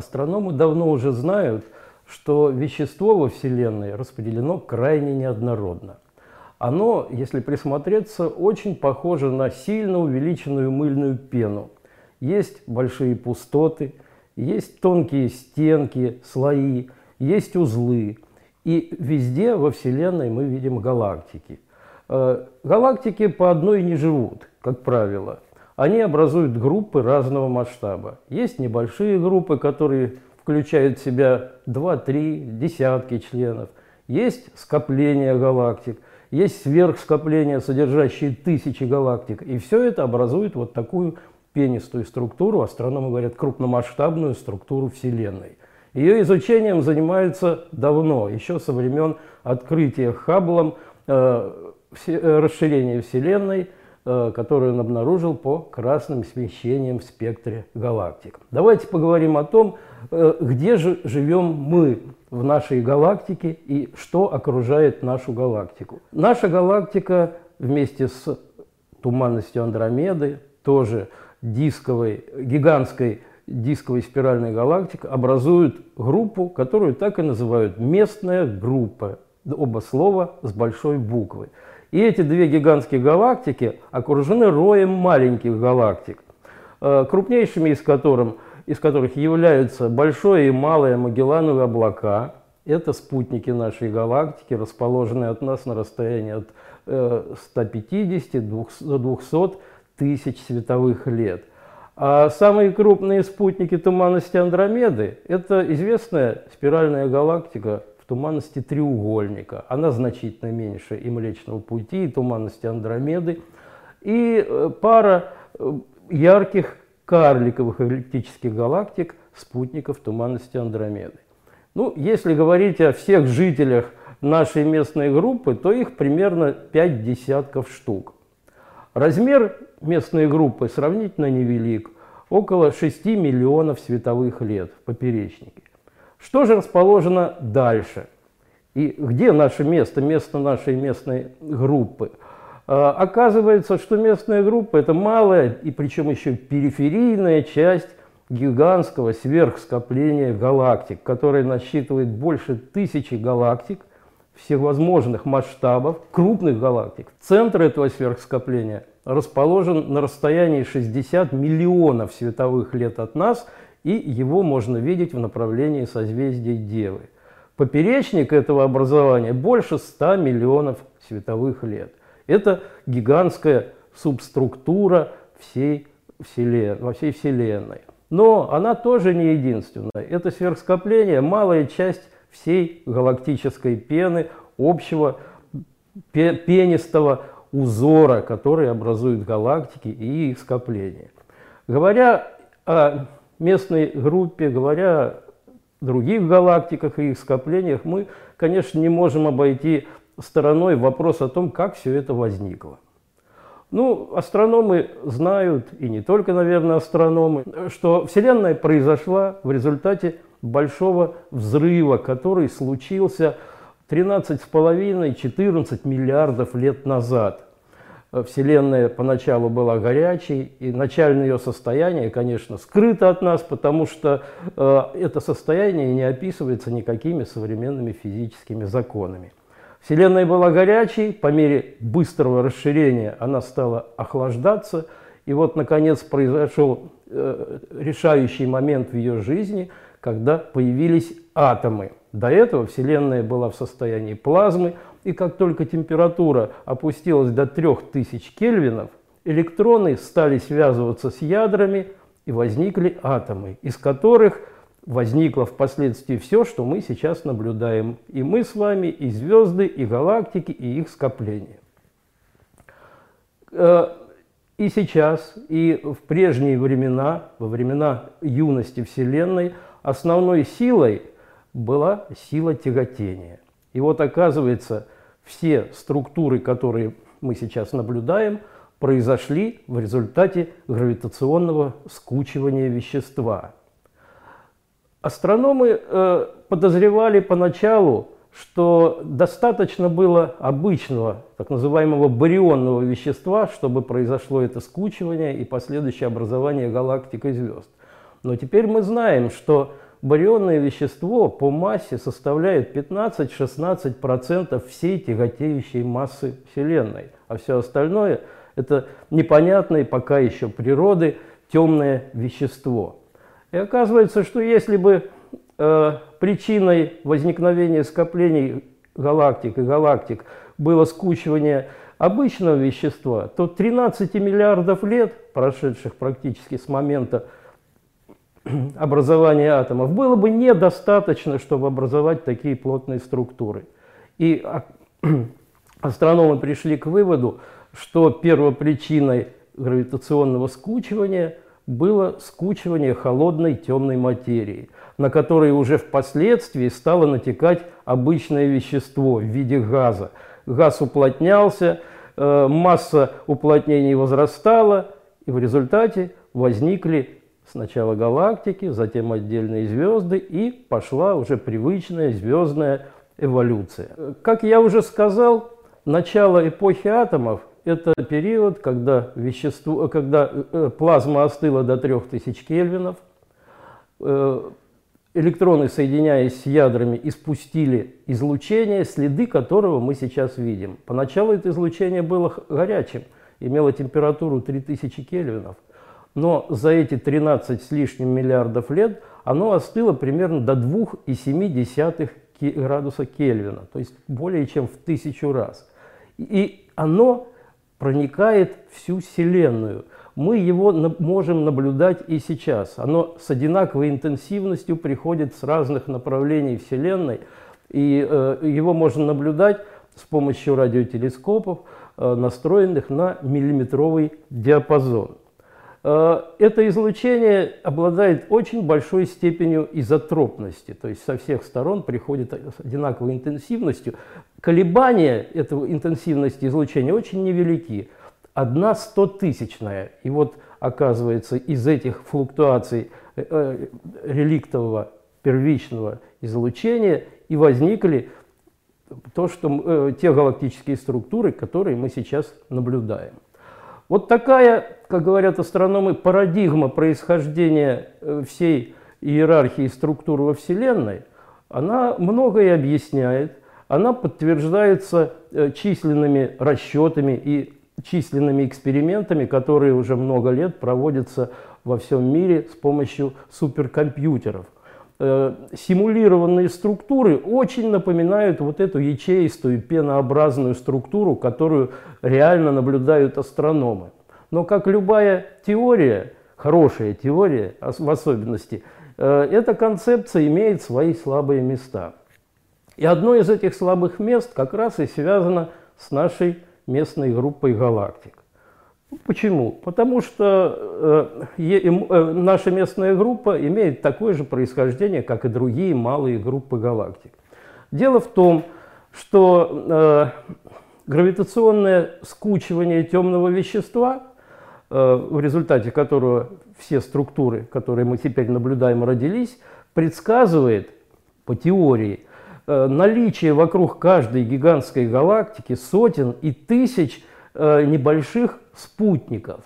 Астрономы давно уже знают, что вещество во Вселенной распределено крайне неоднородно. Оно, если присмотреться, очень похоже на сильно увеличенную мыльную пену. Есть большие пустоты, есть тонкие стенки, слои, есть узлы. И везде во Вселенной мы видим галактики. Э, галактики по одной не живут, как правило. Они образуют группы разного масштаба. Есть небольшие группы, которые включают в себя 2-3 десятки членов. Есть скопления галактик – есть сверхскопления, содержащие тысячи галактик. И все это образует вот такую пенистую структуру, астрономы говорят, крупномасштабную структуру Вселенной. Ее изучением занимаются давно, еще со времен открытия Хабблом э, э, расширения Вселенной, э, которое он обнаружил по красным смещениям в спектре галактик. Давайте поговорим о том, э, где же живем мы в нашей галактике и что окружает нашу галактику. Наша галактика вместе с туманностью Андромеды, тоже дисковой, гигантской дисковой спиральной галактики, образуют группу, которую так и называют местная группа. Оба слова с большой буквы. И эти две гигантские галактики окружены роем маленьких галактик, э, крупнейшими из которых – из которых являются Большое и Малое Магеллановые облака. Это спутники нашей галактики, расположенные от нас на расстоянии от 150 до 200 тысяч световых лет. А самые крупные спутники туманности Андромеды – это известная спиральная галактика туманности треугольника. Она значительно меньше и Млечного Пути, и туманности Андромеды. И э, пара э, ярких карликовых эллиптических галактик, спутников туманности Андромеды. Ну, если говорить о всех жителях нашей местной группы, то их примерно 5 десятков штук. Размер местной группы сравнительно невелик, около 6 миллионов световых лет в поперечнике. Что же расположено дальше? И где наше место, место нашей местной группы? А, оказывается, что местная группа – это малая и причем еще периферийная часть гигантского сверхскопления галактик, которое насчитывает больше тысячи галактик всевозможных масштабов, крупных галактик. Центр этого сверхскопления расположен на расстоянии 60 миллионов световых лет от нас, и его можно видеть в направлении созвездия Девы. Поперечник этого образования больше 100 миллионов световых лет. Это гигантская субструктура всей вселен... во всей Вселенной. Но она тоже не единственная. Это сверхскопление – малая часть всей галактической пены, общего пенистого узора, который образует галактики и их скопления. Говоря о местной группе, говоря о других галактиках и их скоплениях, мы, конечно, не можем обойти стороной вопрос о том, как все это возникло. Ну, астрономы знают, и не только, наверное, астрономы, что Вселенная произошла в результате большого взрыва, который случился 13,5-14 миллиардов лет назад. Вселенная поначалу была горячей, и начальное ее состояние, конечно, скрыто от нас, потому что э, это состояние не описывается никакими современными физическими законами. Вселенная была горячей, по мере быстрого расширения она стала охлаждаться, и вот, наконец, произошел э, решающий момент в ее жизни, когда появились атомы. До этого Вселенная была в состоянии плазмы, и как только температура опустилась до 3000 кельвинов, электроны стали связываться с ядрами, и возникли атомы, из которых возникло впоследствии все, что мы сейчас наблюдаем. И мы с вами, и звезды, и галактики, и их скопления. Э, и сейчас, и в прежние времена, во времена юности Вселенной, основной силой была сила тяготения. И вот оказывается, все структуры, которые мы сейчас наблюдаем, произошли в результате гравитационного скучивания вещества – Астрономы э, подозревали поначалу, что достаточно было обычного, так называемого барионного вещества, чтобы произошло это скучивание и последующее образование галактик и звезд. Но теперь мы знаем, что барионное вещество по массе составляет 15-16% всей тяготеющей массы Вселенной, а все остальное – это непонятное пока еще природы темное вещество. И оказывается, что если бы э, причиной возникновения скоплений галактик и галактик было скучивание обычного вещества, то 13 миллиардов лет, прошедших практически с момента образования атомов, было бы недостаточно, чтобы образовать такие плотные структуры. И астрономы пришли к выводу, что первопричиной гравитационного скучивания было скучивание холодной темной материи, на которой уже впоследствии стало натекать обычное вещество в виде газа. Газ уплотнялся, Э, масса уплотнений возрастала, и в результате возникли сначала галактики, затем отдельные звезды, и пошла уже привычная звездная эволюция. Как я уже сказал, начало эпохи атомов – это период, когда, вещество, когда э, плазма остыла до 3000 кельвинов, э, электроны, соединяясь с ядрами, испустили излучение, следы которого мы сейчас видим. Поначалу это излучение было горячим, имело температуру 3000 кельвинов, но за эти 13 с лишним миллиардов лет оно остыло примерно до 2,7 градуса Кельвина, то есть более чем в тысячу раз. И оно проникает всю Вселенную – мы его можем наблюдать и сейчас. Оно с одинаковой интенсивностью приходит с разных направлений Вселенной, и э, его можно наблюдать с помощью радиотелескопов, э, настроенных на миллиметровый диапазон. Э, это излучение обладает очень большой степенью изотропности, то есть со всех сторон приходит с одинаковой интенсивностью. Колебания этого интенсивности излучения очень невелики – одна стотысячная. И вот оказывается из этих флуктуаций э, э, реликтового первичного излучения и возникли то, что, э, те галактические структуры, которые мы сейчас наблюдаем. Вот такая, как говорят астрономы, парадигма происхождения всей иерархии структур во Вселенной, она многое объясняет, она подтверждается численными расчетами и численными экспериментами, которые уже много лет проводятся во всем мире с помощью суперкомпьютеров. Э, симулированные структуры очень напоминают вот эту ячеистую пенообразную структуру, которую реально наблюдают астрономы. Но как любая теория, хорошая теория в особенности, э, эта концепция имеет свои слабые места. И одно из этих слабых мест как раз и связано с нашей местной группой галактик. Почему? Потому что э, э, наша местная группа имеет такое же происхождение, как и другие малые группы галактик. Дело в том, что э, гравитационное скучивание темного вещества, э, в результате которого все структуры, которые мы теперь наблюдаем, родились, предсказывает по теории Э, наличие вокруг каждой гигантской галактики сотен и тысяч э, небольших спутников.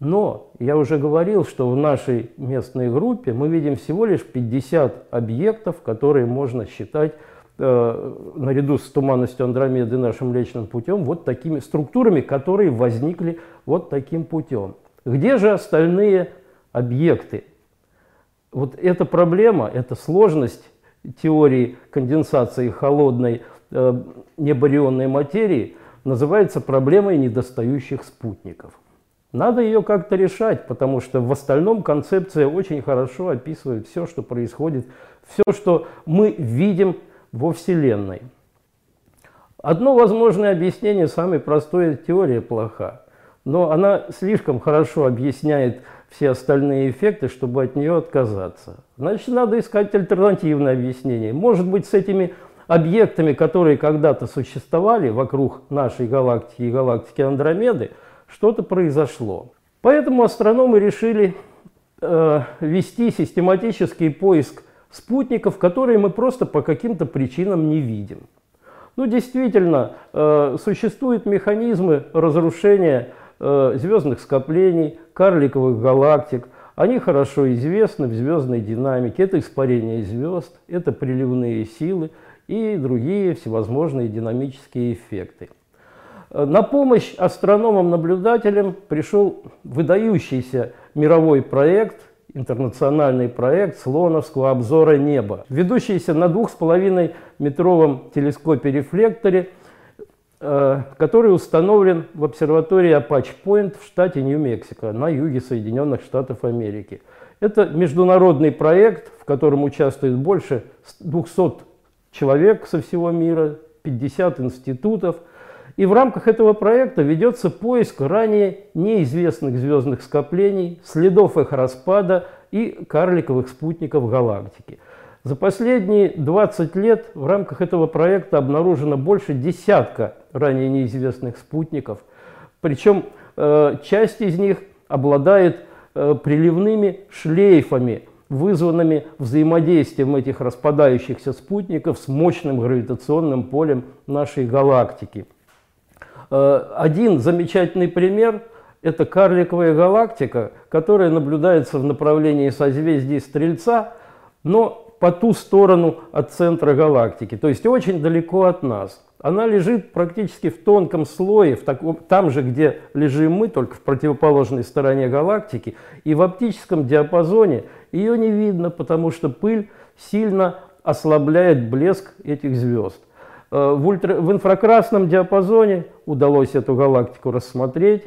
Но я уже говорил, что в нашей местной группе мы видим всего лишь 50 объектов, которые можно считать э, наряду с туманностью Андромеды нашим личным путем вот такими структурами, которые возникли вот таким путем. Где же остальные объекты? Вот эта проблема, эта сложность теории конденсации холодной э, небарионной материи называется проблемой недостающих спутников. Надо ее как-то решать, потому что в остальном концепция очень хорошо описывает все, что происходит, все, что мы видим во Вселенной. Одно возможное объяснение, самое простое, теория плоха, но она слишком хорошо объясняет все остальные эффекты, чтобы от нее отказаться. Значит, надо искать альтернативное объяснение. Может быть, с этими объектами, которые когда-то существовали вокруг нашей галактики и галактики Андромеды, что-то произошло. Поэтому астрономы решили э, вести систематический поиск спутников, которые мы просто по каким-то причинам не видим. Ну, действительно, э, существуют механизмы разрушения э, звездных скоплений, карликовых галактик. Они хорошо известны в звездной динамике. Это испарение звезд, это приливные силы и другие всевозможные динамические эффекты. На помощь астрономам-наблюдателям пришел выдающийся мировой проект, интернациональный проект Слоновского обзора неба, ведущийся на двух с половиной метровом телескопе-рефлекторе, который установлен в обсерватории Apache Point в штате Нью-Мексико на юге Соединенных Штатов Америки. Это международный проект, в котором участвует больше 200 человек со всего мира, 50 институтов – и в рамках этого проекта ведется поиск ранее неизвестных звездных скоплений, следов их распада и карликовых спутников галактики. За последние 20 лет в рамках этого проекта обнаружено больше десятка ранее неизвестных спутников. Причем э, часть из них обладает э, приливными шлейфами, вызванными взаимодействием этих распадающихся спутников с мощным гравитационным полем нашей галактики. Э, один замечательный пример – это карликовая галактика, которая наблюдается в направлении созвездия Стрельца, но по ту сторону от центра галактики, то есть очень далеко от нас. Она лежит практически в тонком слое, в таком, там же, где лежим мы, только в противоположной стороне галактики. И в оптическом диапазоне ее не видно, потому что пыль сильно ослабляет блеск этих звезд. Э, в, ультра, в инфракрасном диапазоне удалось эту галактику рассмотреть.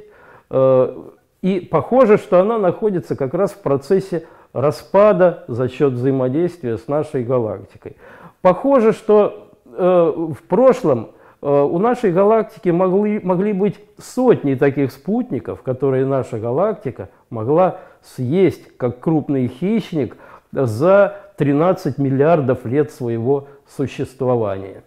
Э, и похоже, что она находится как раз в процессе распада за счет взаимодействия с нашей галактикой. Похоже, что э, в прошлом у нашей галактики могли, могли быть сотни таких спутников, которые наша галактика могла съесть как крупный хищник за 13 миллиардов лет своего существования.